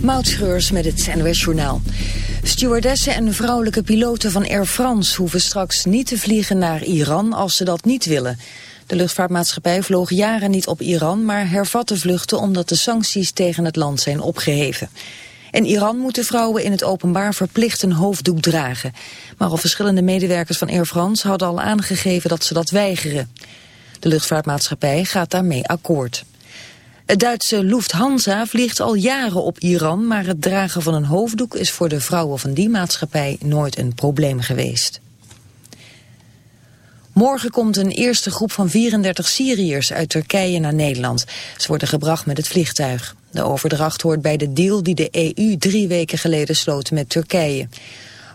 Moutschreurs met het NOS Journaal. Stewardessen en vrouwelijke piloten van Air France hoeven straks niet te vliegen naar Iran als ze dat niet willen. De luchtvaartmaatschappij vloog jaren niet op Iran, maar hervatte vluchten omdat de sancties tegen het land zijn opgeheven. In Iran moeten vrouwen in het openbaar verplicht een hoofddoek dragen. Maar al verschillende medewerkers van Air France hadden al aangegeven dat ze dat weigeren. De luchtvaartmaatschappij gaat daarmee akkoord. Het Duitse Lufthansa vliegt al jaren op Iran, maar het dragen van een hoofddoek is voor de vrouwen van die maatschappij nooit een probleem geweest. Morgen komt een eerste groep van 34 Syriërs uit Turkije naar Nederland. Ze worden gebracht met het vliegtuig. De overdracht hoort bij de deal die de EU drie weken geleden sloot met Turkije.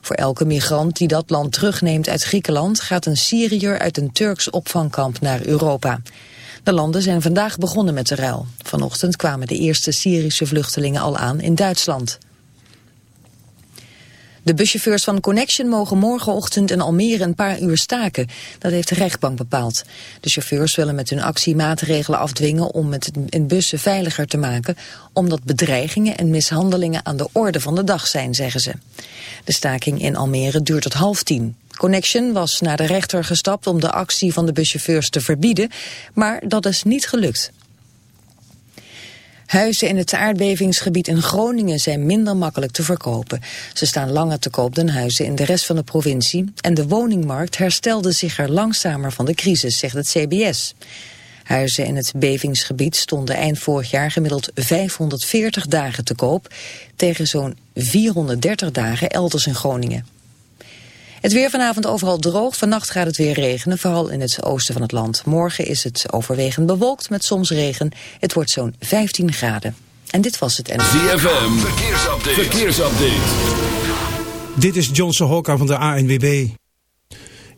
Voor elke migrant die dat land terugneemt uit Griekenland... gaat een Syriër uit een Turks opvangkamp naar Europa. De landen zijn vandaag begonnen met de ruil. Vanochtend kwamen de eerste Syrische vluchtelingen al aan in Duitsland. De buschauffeurs van Connection mogen morgenochtend in Almere een paar uur staken. Dat heeft de rechtbank bepaald. De chauffeurs willen met hun actie maatregelen afdwingen om het in bussen veiliger te maken, omdat bedreigingen en mishandelingen aan de orde van de dag zijn, zeggen ze. De staking in Almere duurt tot half tien. Connection was naar de rechter gestapt om de actie van de buschauffeurs te verbieden, maar dat is niet gelukt. Huizen in het aardbevingsgebied in Groningen zijn minder makkelijk te verkopen. Ze staan langer te koop dan huizen in de rest van de provincie... en de woningmarkt herstelde zich er langzamer van de crisis, zegt het CBS. Huizen in het bevingsgebied stonden eind vorig jaar gemiddeld 540 dagen te koop... tegen zo'n 430 dagen elders in Groningen. Het weer vanavond overal droog. Vannacht gaat het weer regenen, vooral in het oosten van het land. Morgen is het overwegend bewolkt met soms regen. Het wordt zo'n 15 graden. En dit was het. ZFM, verkeersupdate. verkeersupdate. Dit is Johnson Hokka van de ANWB.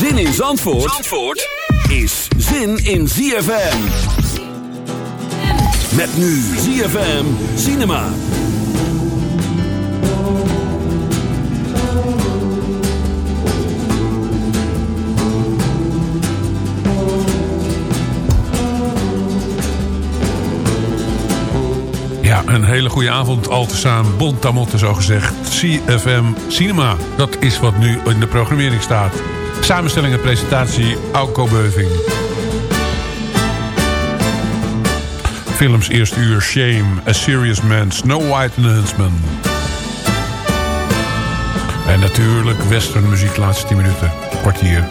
Zin in Zandvoort, Zandvoort is zin in ZFM. Met nu ZFM Cinema. Ja, een hele goede avond al te samen. Bontamotte zo gezegd. CFM Cinema. Dat is wat nu in de programmering staat. Samenstelling en presentatie Auko Beuving. Films eerste uur Shame, A Serious Man, Snow White and the Huntsman. En natuurlijk western muziek laatste 10 minuten, kwartier.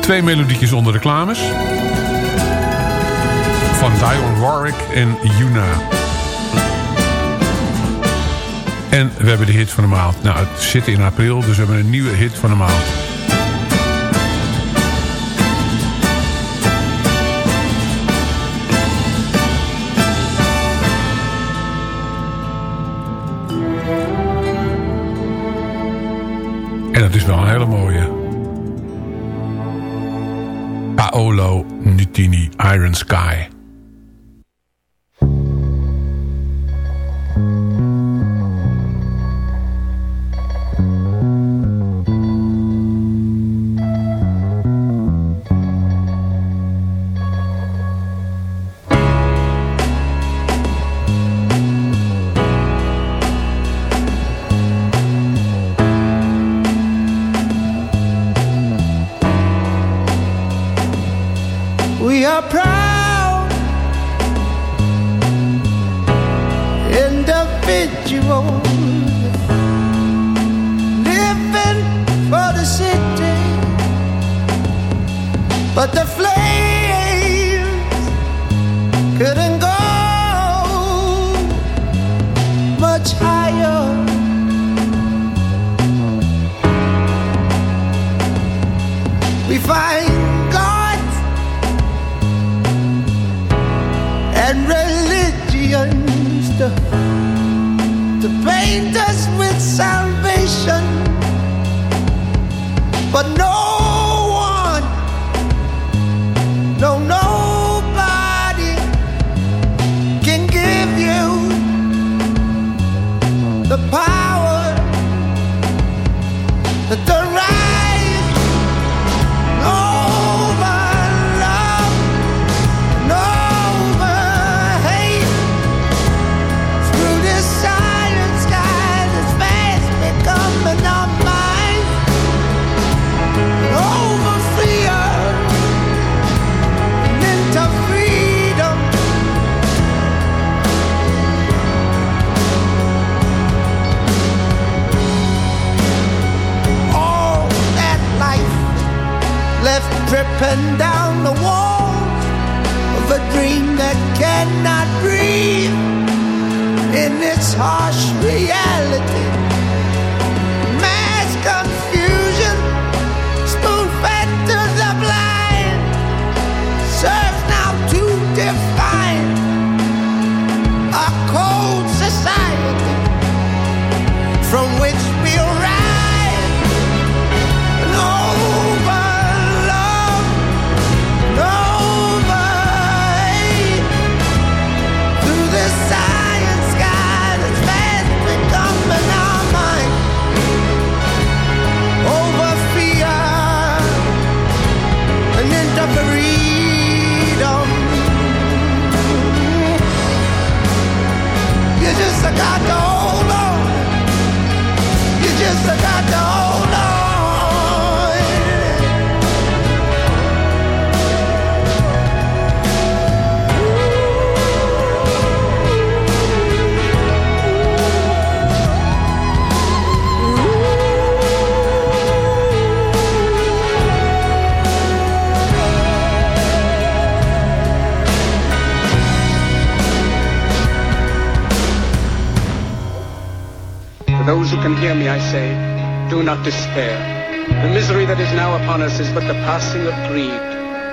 Twee melodietjes onder reclames. Van Dionne Warwick en Yuna. En we hebben de hit van de maand. Nou, het zit in april, dus we hebben een nieuwe hit van de maand. En dat is wel een hele mooie. Paolo Nutini, Iron Sky.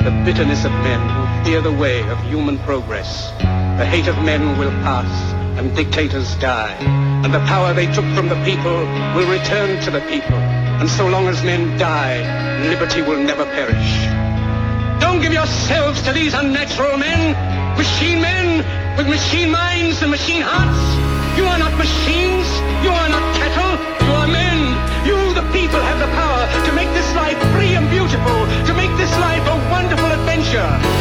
The bitterness of men will fear the way of human progress. The hate of men will pass and dictators die. And the power they took from the people will return to the people. And so long as men die, liberty will never perish. Don't give yourselves to these unnatural men, machine men with machine minds and machine hearts. You are not machines. You are not cattle. You are men. You, the people, have the power to make this life free and beautiful. Yeah.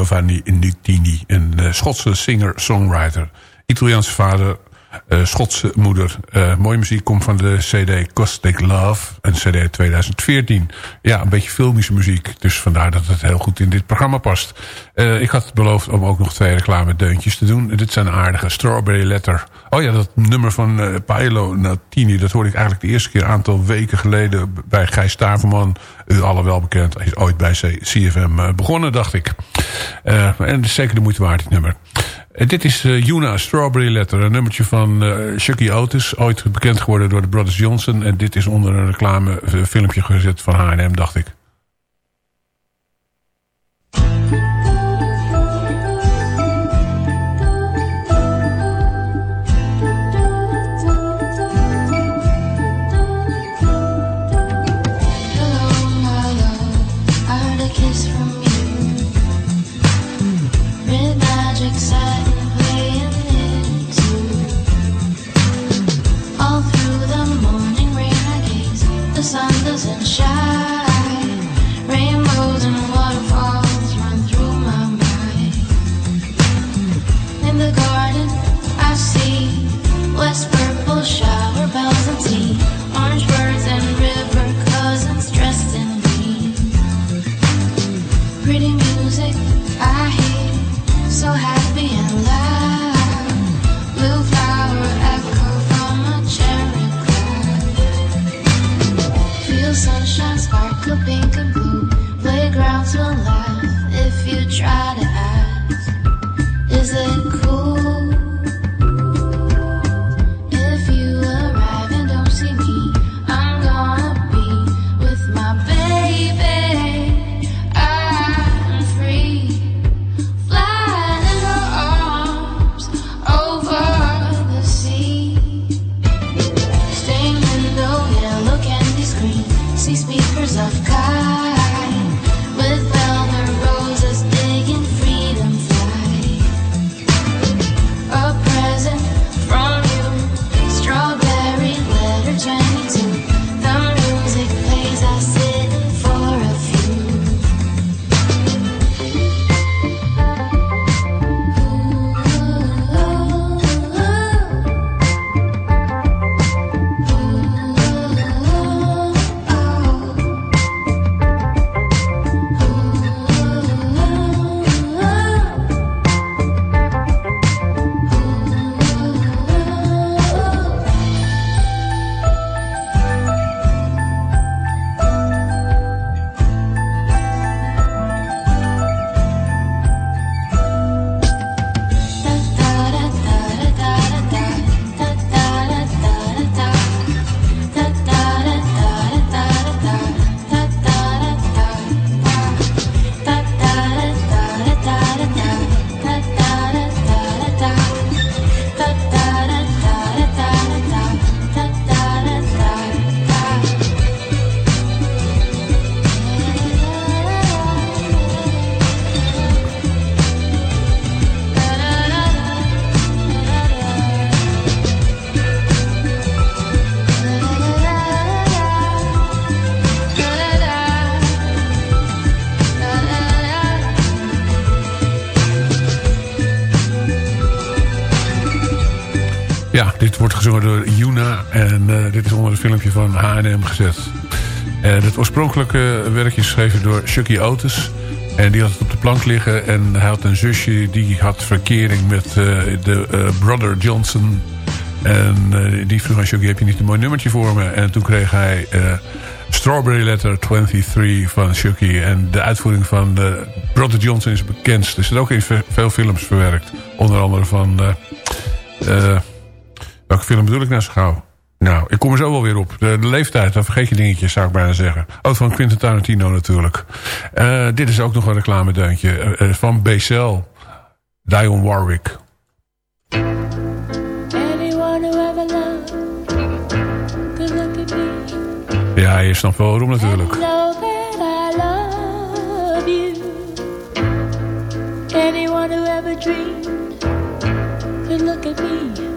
Giovanni Nutini. Een uh, Schotse singer-songwriter. Italiaanse vader, uh, Schotse moeder. Uh, mooie muziek komt van de CD Caustic Love. Een CD 2014. Ja, een beetje filmische muziek. Dus vandaar dat het heel goed in dit programma past. Uh, ik had beloofd om ook nog twee reclame deuntjes te doen. Dit zijn aardige. Strawberry Letter. Oh ja, dat nummer van Paolo Natini. Dat hoorde ik eigenlijk de eerste keer een aantal weken geleden... bij Gijs Staverman. U alle wel bekend. Hij is ooit bij CFM begonnen, dacht ik. en is zeker de moeite waard, dit nummer. Uh, dit is uh, Yuna Strawberry Letter. Een nummertje van uh, Chucky Otis. Ooit bekend geworden door de Brothers Johnson. En dit is onder een reclamefilmpje gezet van H&M, dacht ik. Filmpje van H&M gezet. En het oorspronkelijke werkje is geschreven door Chucky Otis. En die had het op de plank liggen. En hij had een zusje die had verkering met uh, de uh, Brother Johnson. En die vroeg aan Chucky, heb je niet een mooi nummertje voor me? En toen kreeg hij Strawberry Letter 23 van Chucky. En de uitvoering van Brother Johnson is bekend. Er zit ook in veel films verwerkt. Onder andere van... Welke film bedoel ik nou gauw? Nou, ik kom er zo wel weer op. De, de, leeftijd, dan vergeet je dingetjes, zou ik bijna zeggen. Oh, van Quentin Tarantino natuurlijk. Uh, dit is ook nog een reclamedeuntje. Uh, van BCL. Dionne Warwick. Ja, je snapt wel waarom natuurlijk. Anyone who ever dreamed could look at me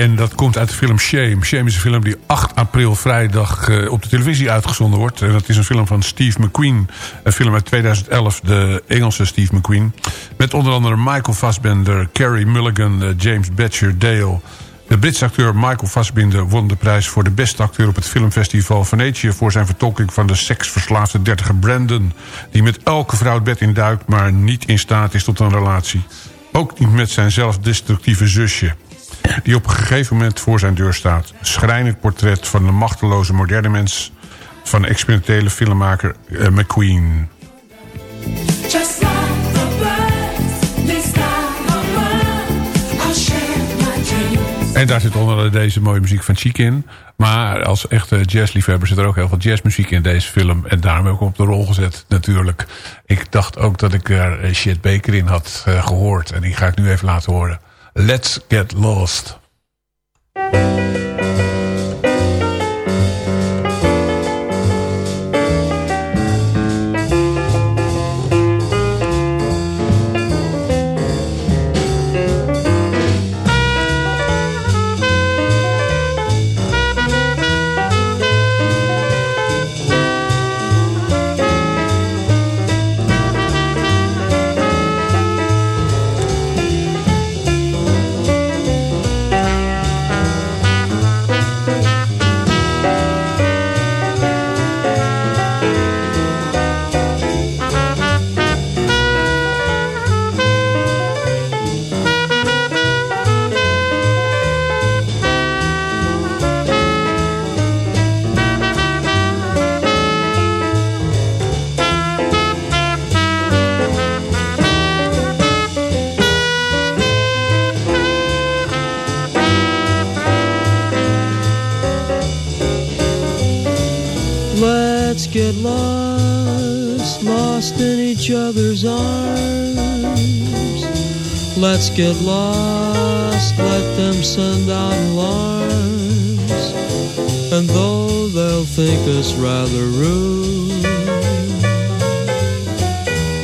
en dat komt uit de film Shame. Shame is een film die 8 april vrijdag eh, op de televisie uitgezonden wordt. En dat is een film van Steve McQueen. Een film uit 2011, de Engelse Steve McQueen. Met onder andere Michael Fassbender, Carrie Mulligan, eh, James Batcher, Dale... De Britse acteur Michael Fassbinder won de prijs voor de beste acteur op het filmfestival Venetië... voor zijn vertolking van de seksverslaafde dertiger Brandon... die met elke vrouw het bed induikt, maar niet in staat is tot een relatie. Ook niet met zijn zelfdestructieve zusje die op een gegeven moment voor zijn deur staat. Schrijnend portret van een machteloze moderne mens... van de experimentele filmmaker eh, McQueen. En daar zit onder deze mooie muziek van Chic in. Maar als echte jazzliefhebber zit er ook heel veel jazzmuziek in deze film. En daarom heb ik hem op de rol gezet natuurlijk. Ik dacht ook dat ik er eh, Shit Baker in had uh, gehoord. En die ga ik nu even laten horen. Let's Get Lost. Let's get lost, let them send out alarms. And though they'll think us rather rude,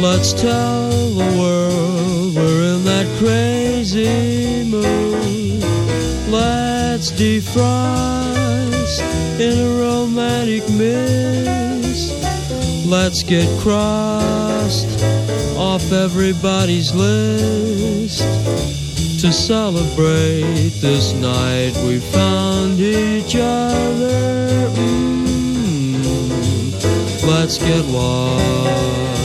let's tell the world we're in that crazy mood. Let's defrost in a romantic mist let's get crossed off everybody's list to celebrate this night we found each other. Mm, let's get lost.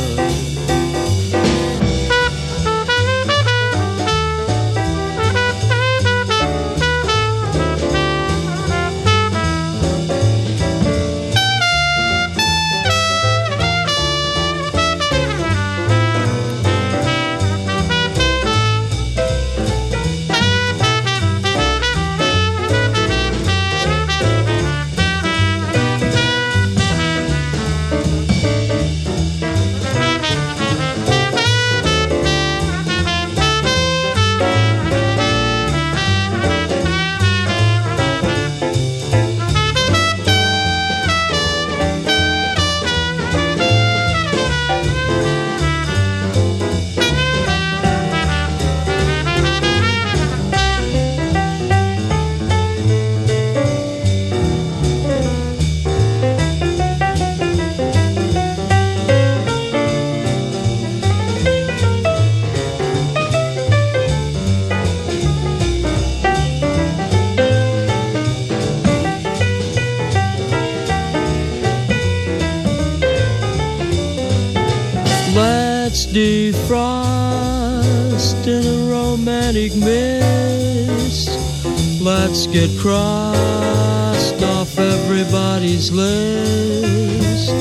Get crossed off everybody's list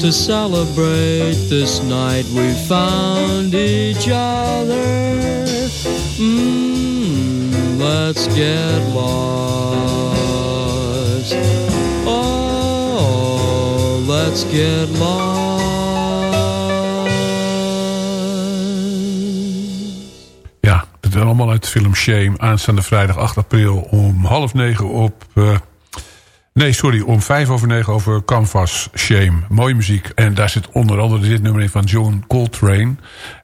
to celebrate this night we found each other. Mm, let's get lost. Oh, let's get lost. Film Shame. Aanstaande vrijdag 8 april om half negen op... Uh, nee, sorry, om vijf over negen over Canvas Shame. Mooie muziek. En daar zit onder andere dit nummer in van John Coltrane.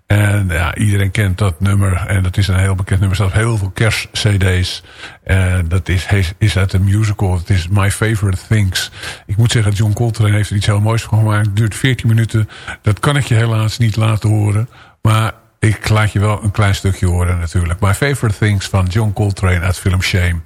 En ja, iedereen kent dat nummer. En dat is een heel bekend nummer. Er staat heel veel kerstcd's. En dat is, is uit een musical. Het is My Favorite Things. Ik moet zeggen, John Coltrane heeft er iets heel moois van gemaakt. Duurt 14 minuten. Dat kan ik je helaas niet laten horen. Maar ik laat je wel een klein stukje horen natuurlijk. My Favorite Things van John Coltrane uit film Shame.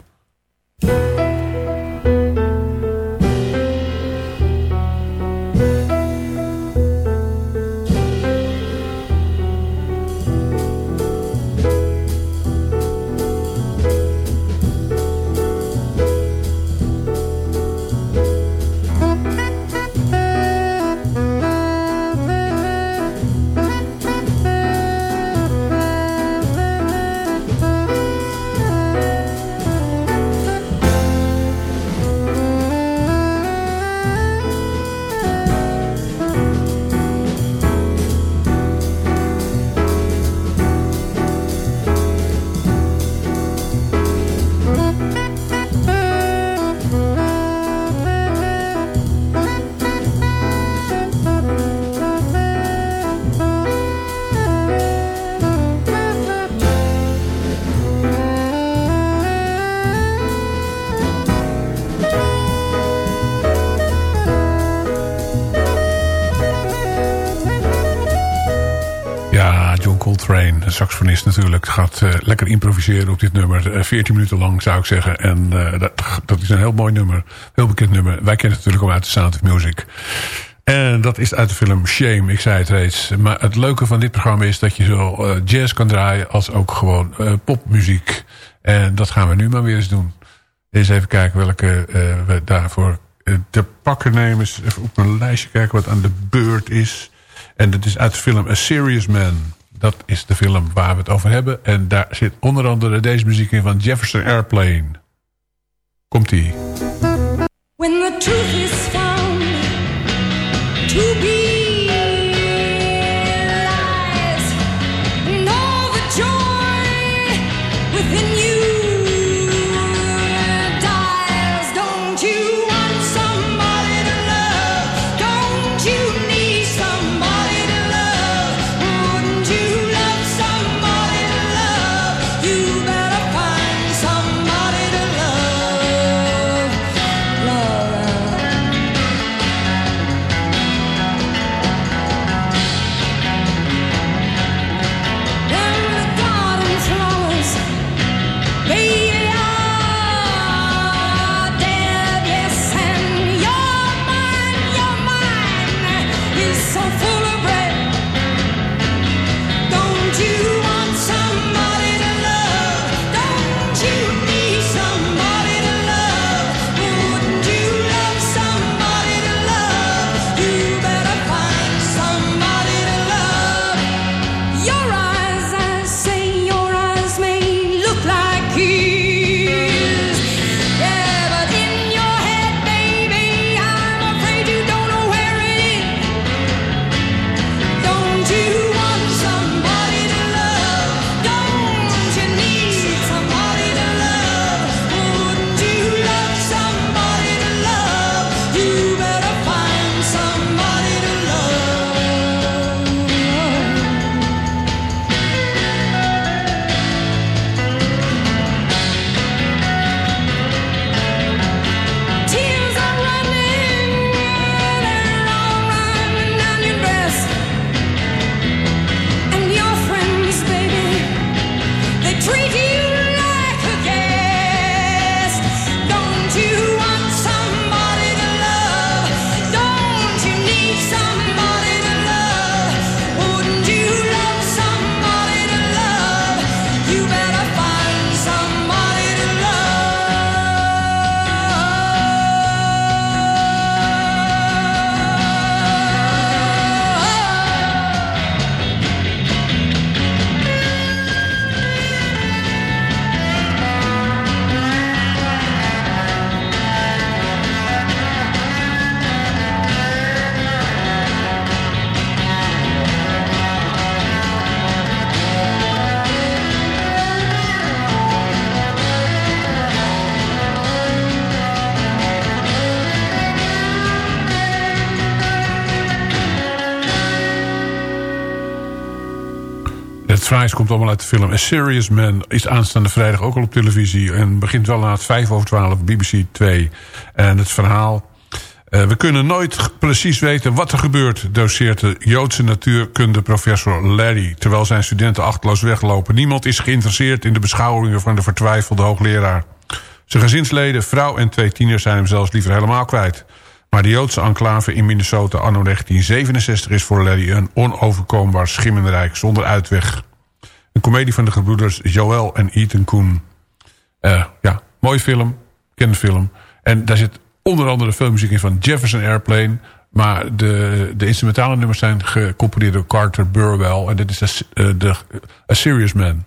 John Coltrane, saxofonist natuurlijk, gaat uh, lekker improviseren op dit nummer. Uh, 14 minuten lang zou ik zeggen. En uh, dat, dat, is een heel mooi nummer. Heel bekend nummer. Wij kennen het natuurlijk al uit de Sound of Music. En dat is uit de film Shame, ik zei het reeds. Maar het leuke van dit programma is dat je zo jazz kan draaien... als ook gewoon popmuziek. En dat gaan we nu maar weer eens doen. Eens even kijken welke we daarvoor te pakken nemen. Even op mijn lijstje kijken wat aan de beurt is... En dat is uit de film A Serious Man. Dat is de film waar we het over hebben. En daar zit onder andere deze muziek in van Jefferson Airplane. Komt-ie. When the truth Komt allemaal uit de film A Serious Man. Is aanstaande vrijdag ook al op televisie. En begint wel na het 5 over 12 BBC 2. En het verhaal... Uh, we kunnen nooit precies weten wat er gebeurt... doseert de Joodse natuurkunde professor Larry... terwijl zijn studenten achterloos weglopen. Niemand is geïnteresseerd in de beschouwingen... van de vertwijfelde hoogleraar. Zijn gezinsleden, vrouw en twee tieners... zijn hem zelfs liever helemaal kwijt. Maar de Joodse enclave in Minnesota anno 1967 is voor Larry een onoverkombaar schimmenrijk zonder uitweg. Een komedie van de gebroeders Joel en Ethan Koen. Uh, ja, mooie film. Ken film. En daar zit onder andere filmmuziek in van Jefferson Airplane. Maar de, de instrumentale nummers zijn gecomponeerd door Carter Burwell. En dit is A, uh, A Serious Man.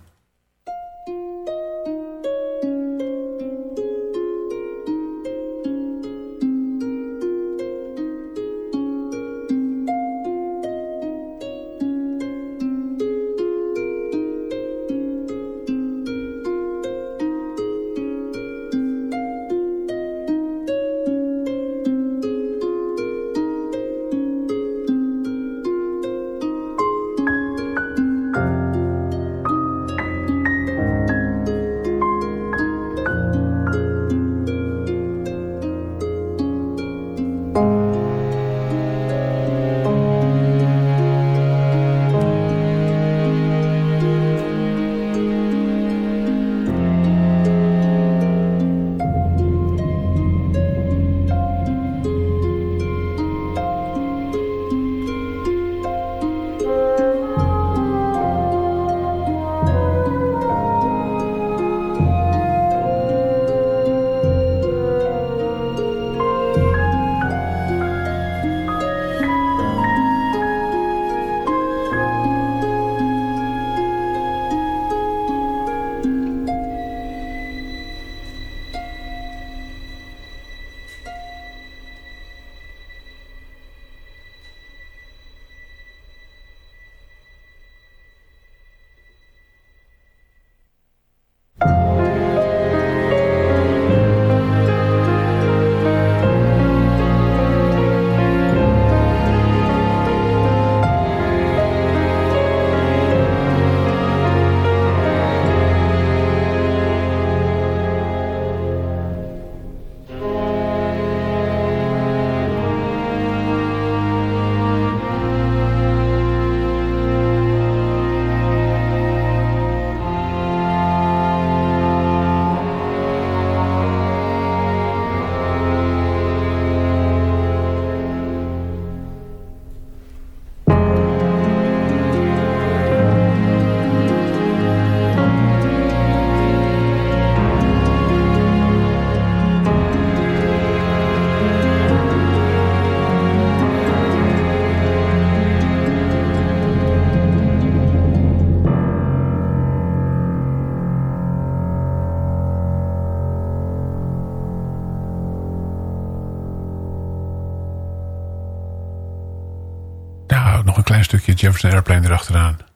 Jefferson Airplane erachteraan.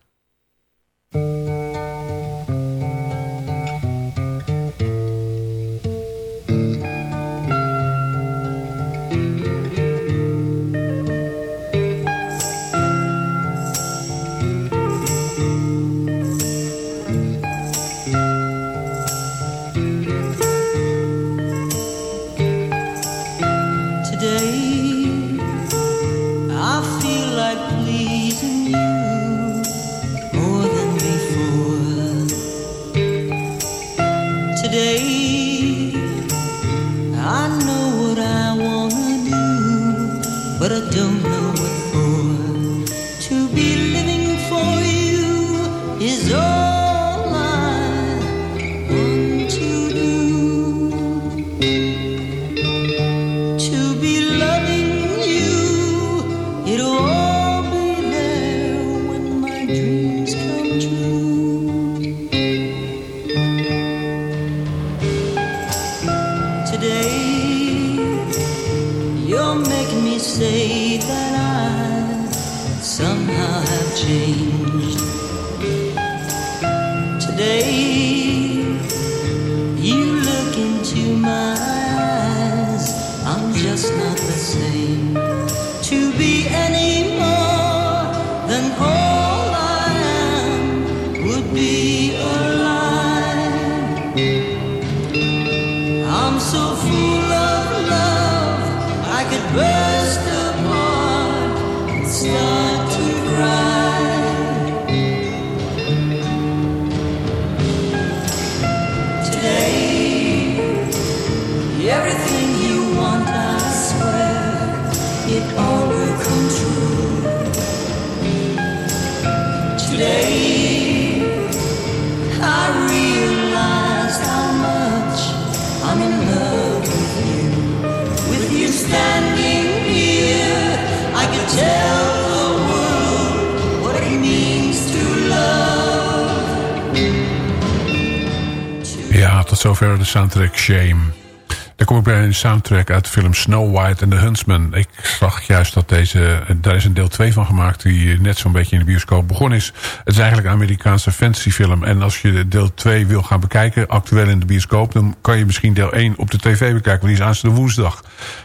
Kom bij een soundtrack uit de film Snow White and the Huntsman. Ik zag juist dat deze, daar is een deel 2 van gemaakt... die net zo'n beetje in de bioscoop begonnen is. Het is eigenlijk een Amerikaanse fantasyfilm. En als je deel 2 wil gaan bekijken, actueel in de bioscoop... dan kan je misschien deel 1 op de tv bekijken, want die is aanstaande woensdag.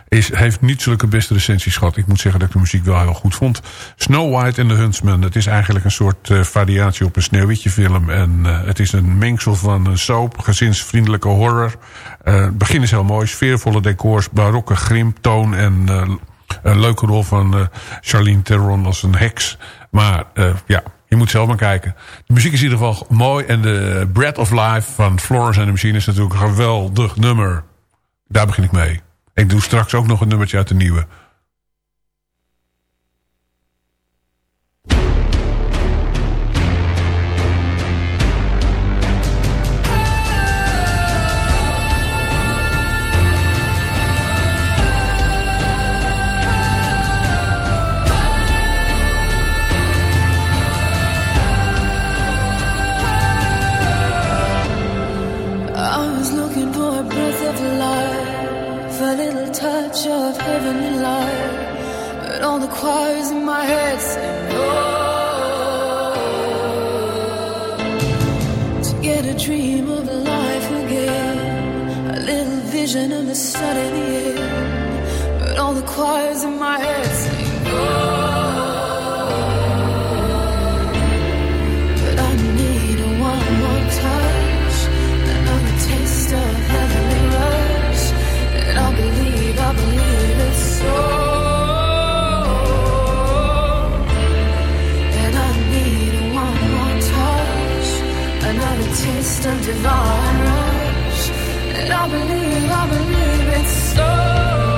Is, heeft niet zulke beste recensies gehad. Ik moet zeggen dat ik de muziek wel heel goed vond. Snow White and the Huntsman. Het is eigenlijk een soort eh, variatie op een Sneeuwwitje film. En eh, het is een mengsel van een soap, gezinsvriendelijke horror. Eh, het begin is heel mooi. Sfeervolle decors, barokke grim, toon en een leuke rol van Charlene Theron als een heks. Maar ja, je moet zelf maar kijken. De muziek is in ieder geval mooi. En de Breath of Life van Florence and the Machine is natuurlijk een geweldig nummer. Daar begin ik mee. Ik doe straks ook nog een nummertje uit de nieuwe. The choirs in my head say no. Oh. To get a dream of a life again, a little vision of the sun in the air. But all the choirs in my head say no. Oh. Another taste of divine rush, and I believe, I believe it's so.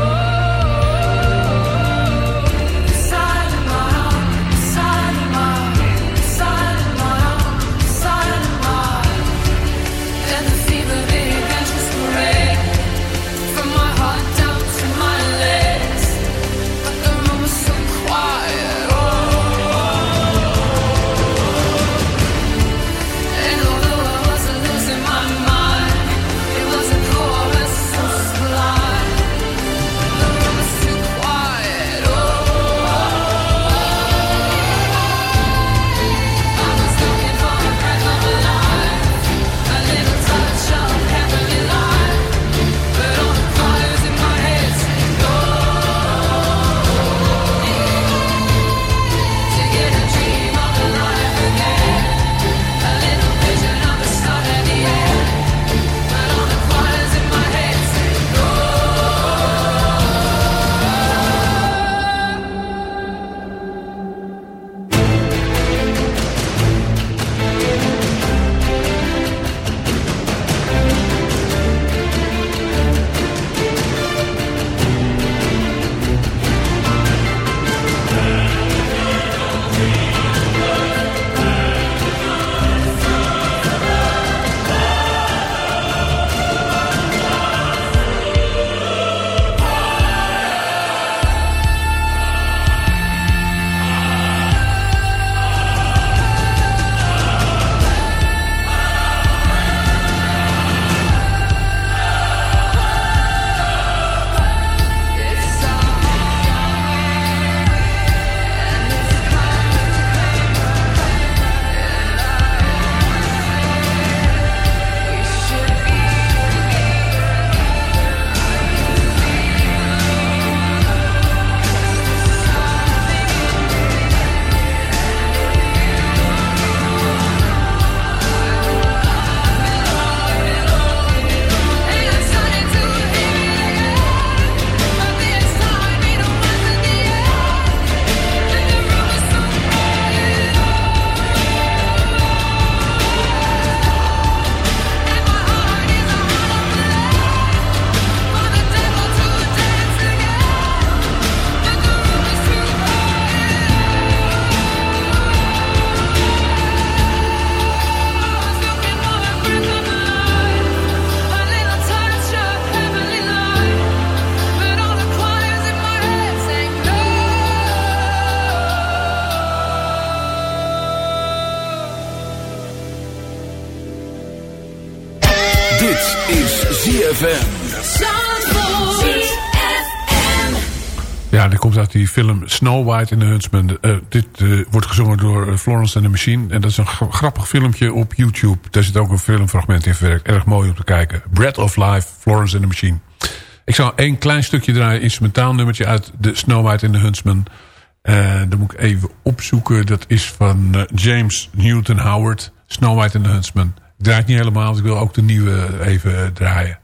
Snow White in the Huntsman. Eh, dit eh, wordt gezongen door eh, Florence and the Machine. En dat is een gra- grappig filmpje op YouTube. Daar zit ook een filmfragment in verwerkt. Erg mooi om te kijken. Breath of Life, Florence and the Machine. Ik zal één klein stukje draaien. Instrumentaal nummertje uit de Snow White in the Huntsman. Eh dat moet ik even opzoeken. Dat is van James Newton Howard. Snow White in the Huntsman. Ik draai niet helemaal, want ik wil ook de nieuwe even draaien.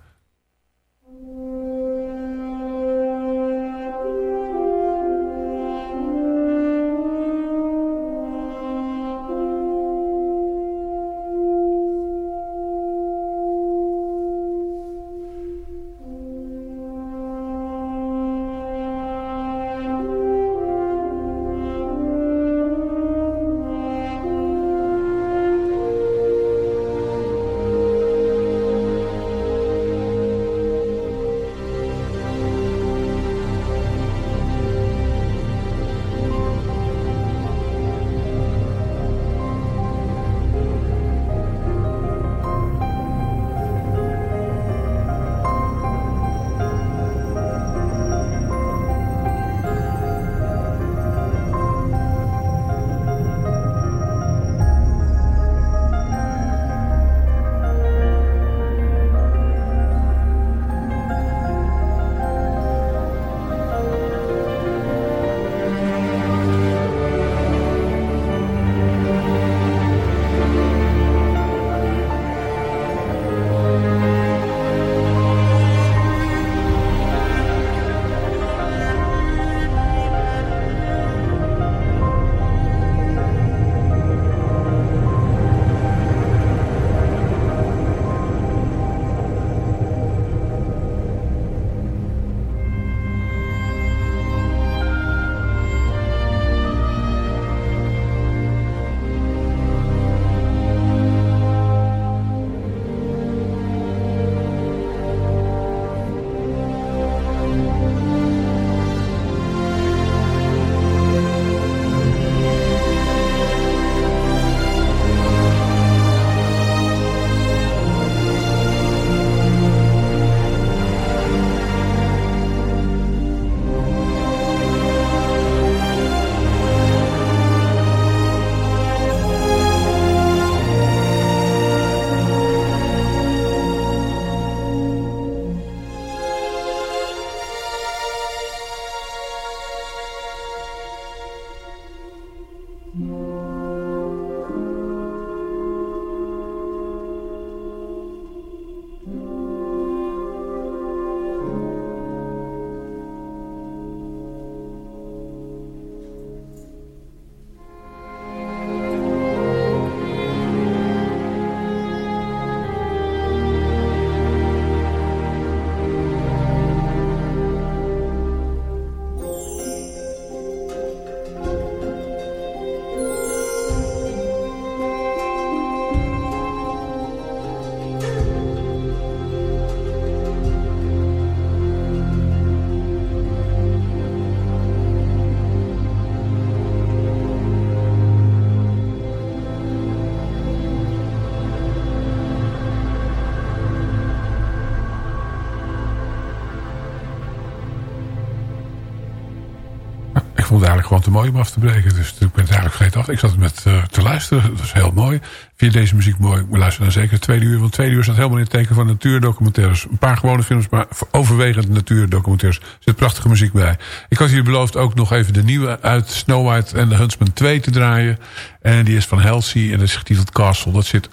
Gewoon te mooi om af te breken. Dus ik ben het eigenlijk vergeten af. Ik zat met eh, te luisteren. Dat is heel mooi. Vind je deze muziek mooi? We luisteren dan zeker tweede uur. Want tweede uur staat helemaal in het teken van natuurdocumentaires. Een paar gewone films, maar overwegend natuurdocumentaires. Er zit prachtige muziek bij. Ik had jullie beloofd ook nog even de nieuwe uit Snow White en The Huntsman 2 te draaien. En die is van Halsey en dat is getiteld Castle. Dat zit...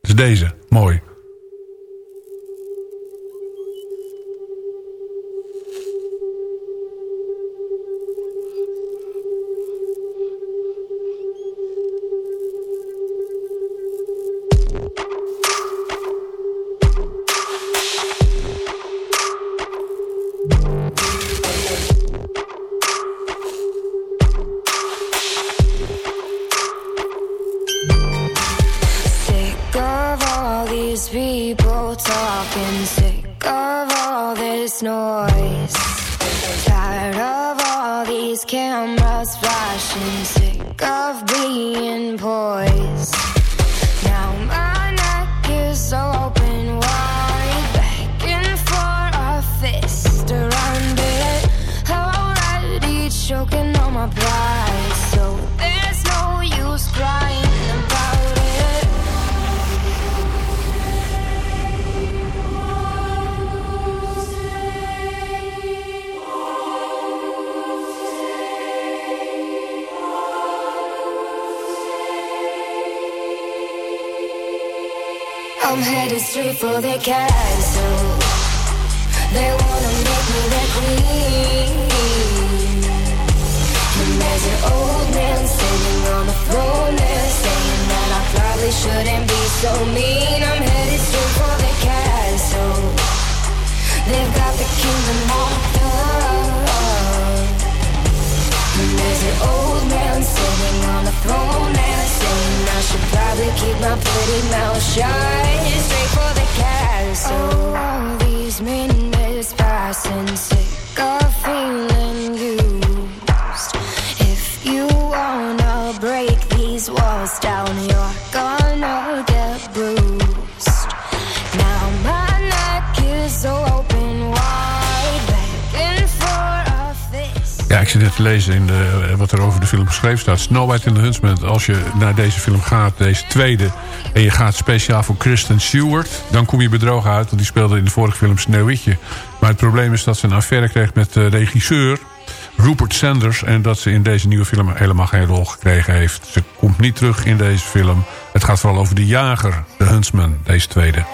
Dat is deze. Mooi. Ik zit net te lezen in de, eh, wat er over de film geschreven staat. Snow White and the Huntsman. Als je naar deze film gaat, deze tweede... en je gaat speciaal voor Kristen Stewart... dan kom je bedrogen uit, want die speelde in de vorige film Sneeuwwitje. Maar het probleem is dat ze een affaire kreeg met de regisseur... Rupert Sanders... en dat ze in deze nieuwe film helemaal geen rol gekregen heeft. Ze komt niet terug in deze film. Het gaat vooral over de jager, de Huntsman, deze tweede.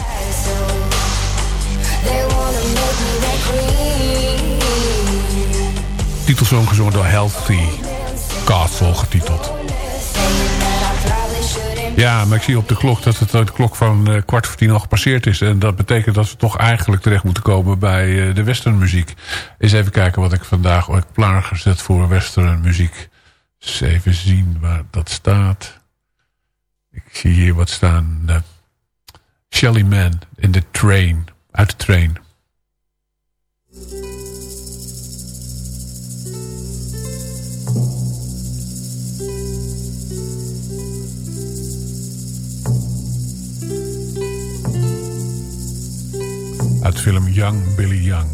Titelsong gezongen door Healthy Castle getiteld. Ja, maar ik zie op de klok dat het de klok van eh, kwart voor tien al gepasseerd is. En dat betekent dat we toch eigenlijk terecht moeten komen bij eh, de westernmuziek. Eens even kijken wat ik vandaag heb klaargezet voor westernmuziek. Eens even zien waar dat staat. Ik zie hier wat staan. eh, Shelly Man in the Train. Uit de train. Uit film Young Billy Young.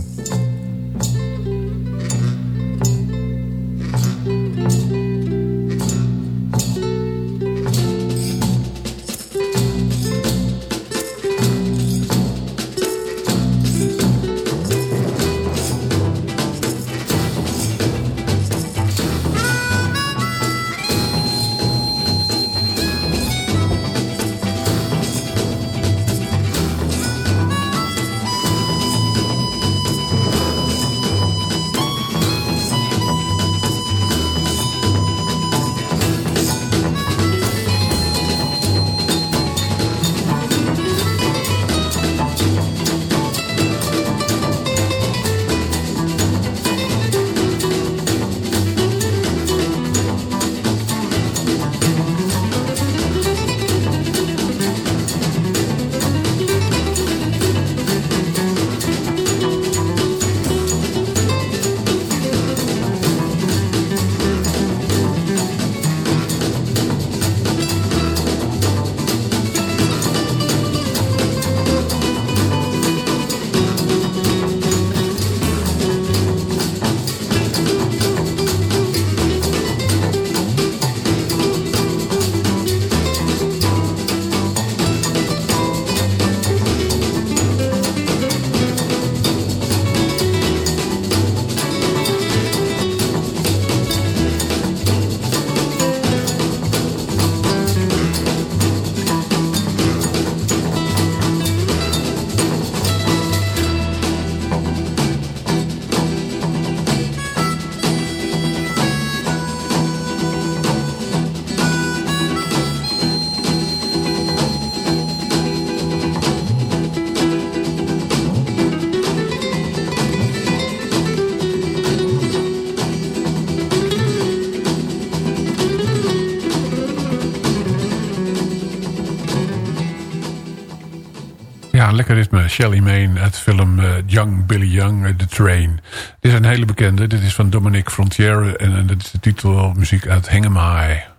Lekker ritme. Shelley Main uit de film eh, Young Billy Young, eh, The Train. Dit is een hele bekende. Dit is van Dominique Frontier. En, dit is de titelmuziek uit Hang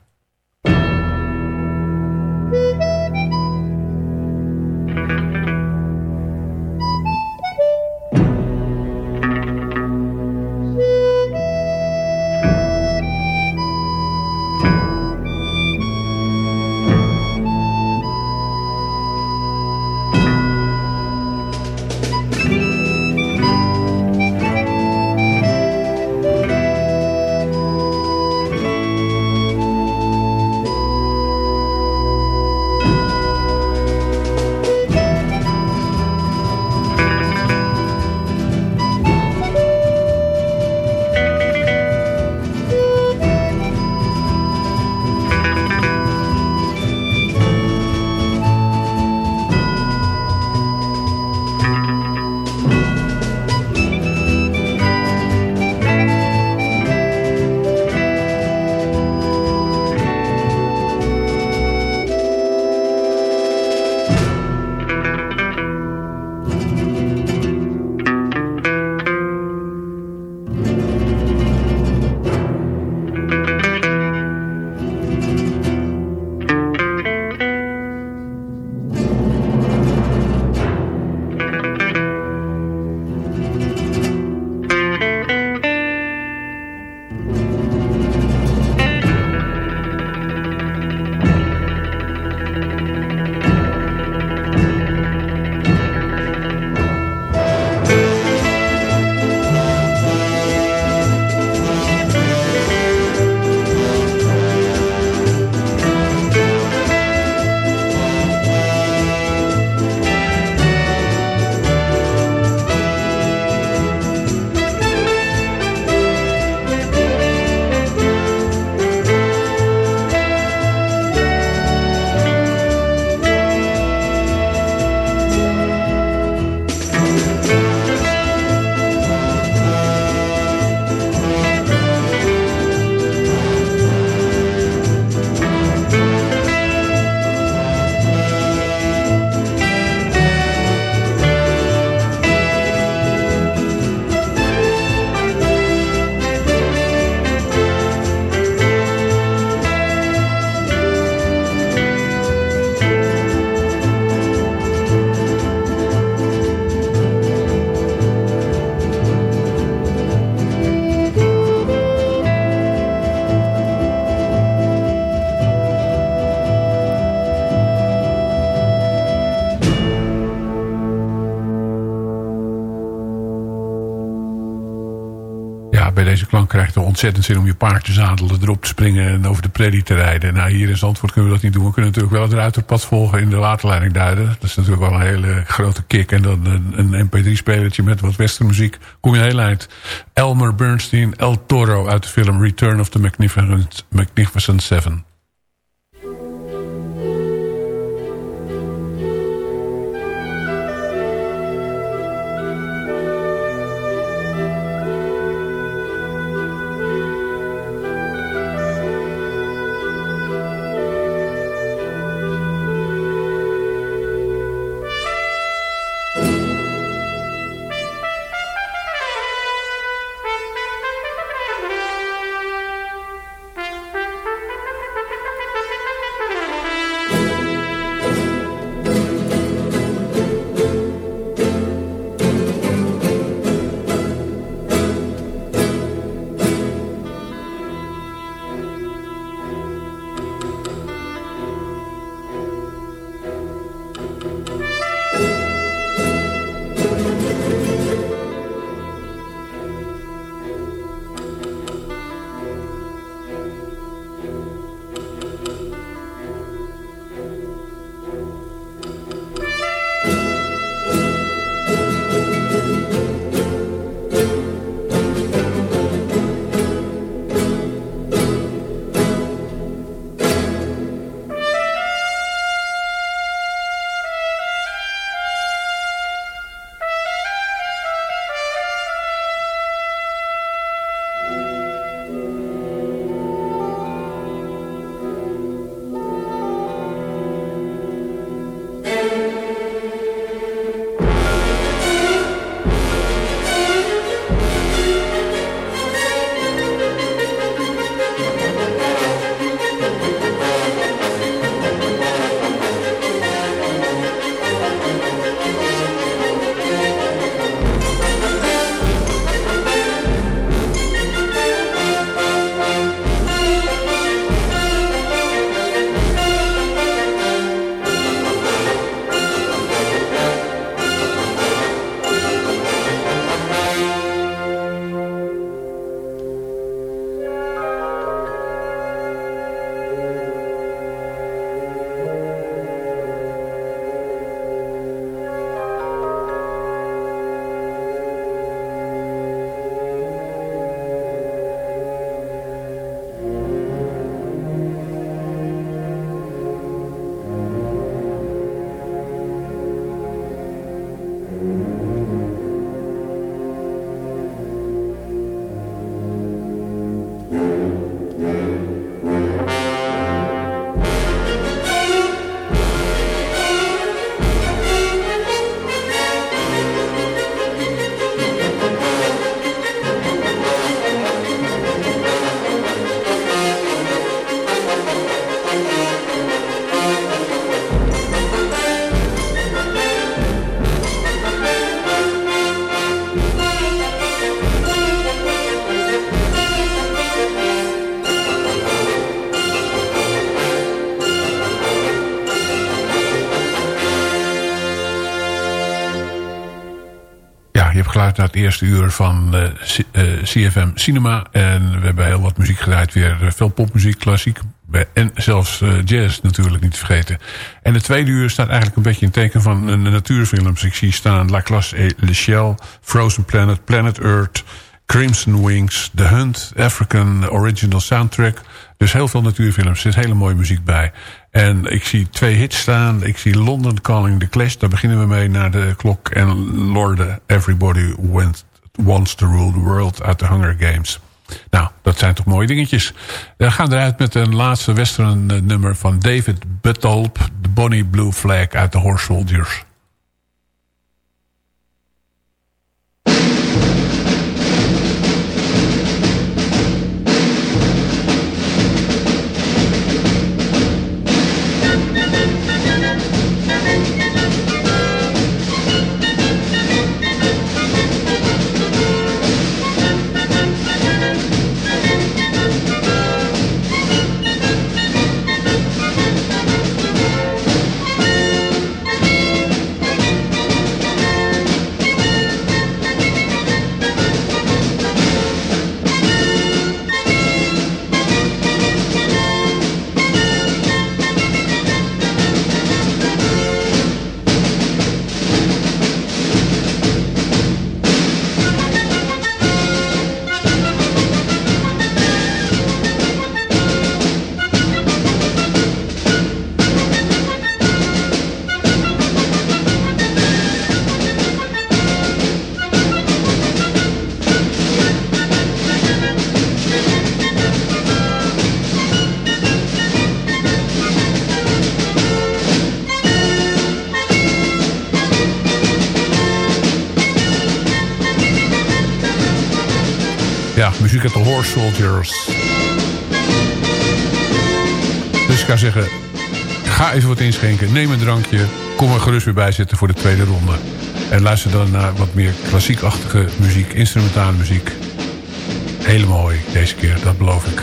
ontzettend zin om je paard te zadelen, erop te springen en over de prairie te rijden. Nou, hier in Zandvoort kunnen we dat niet doen. We kunnen natuurlijk wel het ruiterpad volgen in de waterleiding duiden. Dat is natuurlijk wel een hele grote kick. En dan een, een mp3-spelertje met wat westernmuziek. Kom je heel eind. Elmer Bernstein, El Toro uit de film Return of the Magnificent, Magnificent Seven. Geluid naar het eerste uur van uh, CFM Cinema. En we hebben heel wat muziek gedraaid. Weer uh, veel popmuziek, klassiek. En zelfs jazz natuurlijk niet te vergeten. En het tweede uur staat eigenlijk een beetje in teken van een natuurfilms. Ik zie staan La Classe et Le Frozen Planet, Planet Earth... Crimson Wings, The Hunt, African Original Soundtrack. Dus heel veel natuurfilms. Er zit hele mooie muziek bij. En ik zie twee hits staan. Ik zie London Calling the Clash. Daar beginnen we mee naar de klok. En Lorde, Everybody Wants to Rule the World uit de Hunger Games. Nou, dat zijn toch mooie dingetjes. We gaan eruit met een laatste western eh, nummer van David Butolp. The Bonnie Blue Flag uit de Horse Soldiers. Soldiers. Dus ik ga zeggen, ga even wat inschenken, neem een drankje... kom er gerust weer bij zitten voor de tweede ronde. En luister dan naar wat meer klassiekachtige muziek, instrumentale muziek. Helemaal mooi deze keer, dat beloof ik.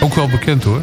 Ook wel bekend hoor.